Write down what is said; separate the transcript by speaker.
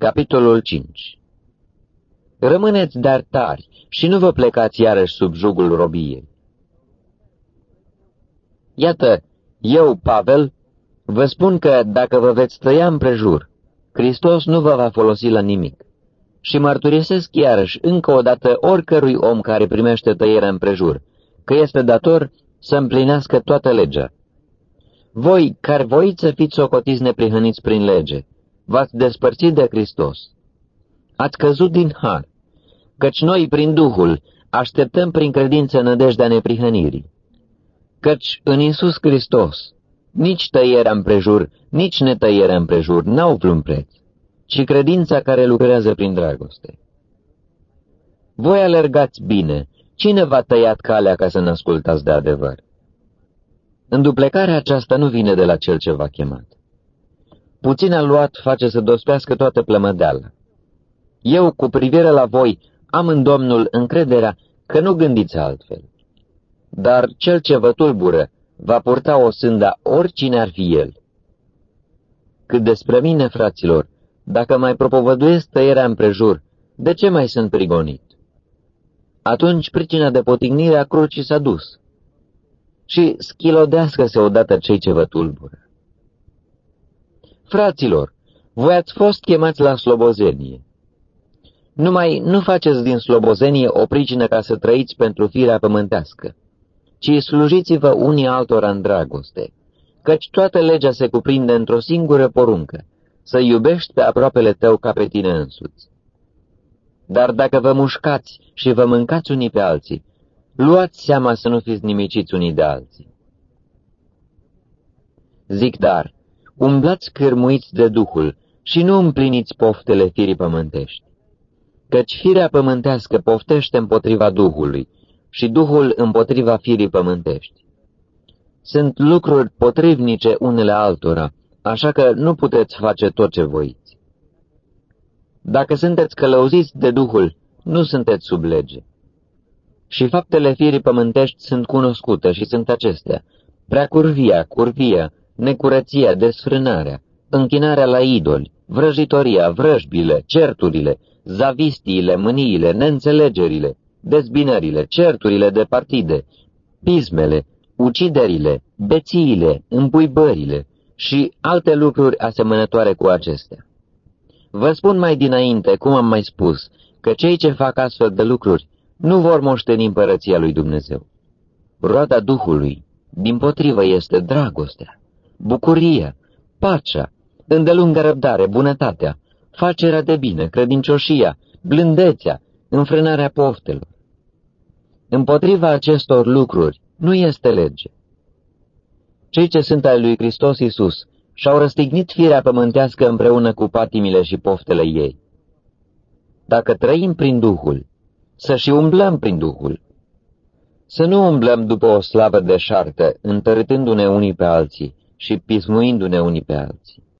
Speaker 1: Capitolul 5 Rămâneți dar tari și nu vă plecați iarăși sub jugul robiei. Iată, eu, Pavel, vă spun că dacă vă veți tăia împrejur, Hristos nu vă va folosi la nimic. Și mărturisesc iarăși încă o dată oricărui om care primește tăierea împrejur, că este dator să împlinească toată legea. Voi, care voiți să fiți socotiți neprihăniți prin lege, v-ați despărțit de Hristos. Ați căzut din har, căci noi, prin Duhul, așteptăm prin credință nădejdea neprihănirii. Căci în Iisus Hristos, nici tăierea împrejur, nici netăierea împrejur n-au vreun preț, ci credința care lucrează prin dragoste. Voi alergați bine, cine v-a tăiat calea ca să ne ascultați de adevăr? Înduplecarea aceasta nu vine de la cel ce v-a chemat. Puțin a luat face să dospească toată plămădeala. Eu, cu privire la voi, am în Domnul încrederea că nu gândiți altfel. Dar cel ce vă tulbură va purta o sânda oricine ar fi el. Cât despre mine, fraților, dacă mai propovăduiesc tăierea împrejur, de ce mai sunt prigonit? Atunci pricina de potignire a crucii s-a dus. Și schilodească-se odată cei ce vă tulbură. Fraților, voi ați fost chemați la slobozenie. Numai nu faceți din slobozenie o pricină ca să trăiți pentru firea pământească, ci slujiți-vă unii altora în dragoste, căci toată legea se cuprinde într-o singură poruncă, să iubești pe aproapele tău ca pe tine însuți. Dar dacă vă mușcați și vă mâncați unii pe alții, luați seama să nu fiți nimiciți unii de alții. Zic dar, umblați cârmuiți de Duhul și nu împliniți poftele firii pământești. Căci firea pământească poftește împotriva Duhului și Duhul împotriva firii pământești. Sunt lucruri potrivnice unele altora, așa că nu puteți face tot ce voiți. Dacă sunteți călăuziți de Duhul, nu sunteți sub lege. Și faptele firii pământești sunt cunoscute și sunt acestea, prea curvia, curvia, necurăția, desfrânarea, închinarea la idoli, vrăjitoria, vrăjbile, certurile, zavistiile, mâniile, neînțelegerile, dezbinările, certurile de partide, pismele, uciderile, bețiile, împuibările și alte lucruri asemănătoare cu acestea. Vă spun mai dinainte, cum am mai spus, că cei ce fac astfel de lucruri nu vor moșteni împărăția lui Dumnezeu. Roada Duhului, din potrivă, este dragostea, bucuria, pacea, îndelungă răbdare, bunătatea, facerea de bine, credincioșia, blândețea, înfrânarea poftelor. Împotriva acestor lucruri nu este lege. Cei ce sunt ai lui Hristos Iisus și-au răstignit firea pământească împreună cu patimile și poftele ei. Dacă trăim prin Duhul, să și umblăm prin Duhul. Să nu umblăm după o slavă deșartă, întărâtându-ne unii pe alții și pismuindu-ne unii pe alții.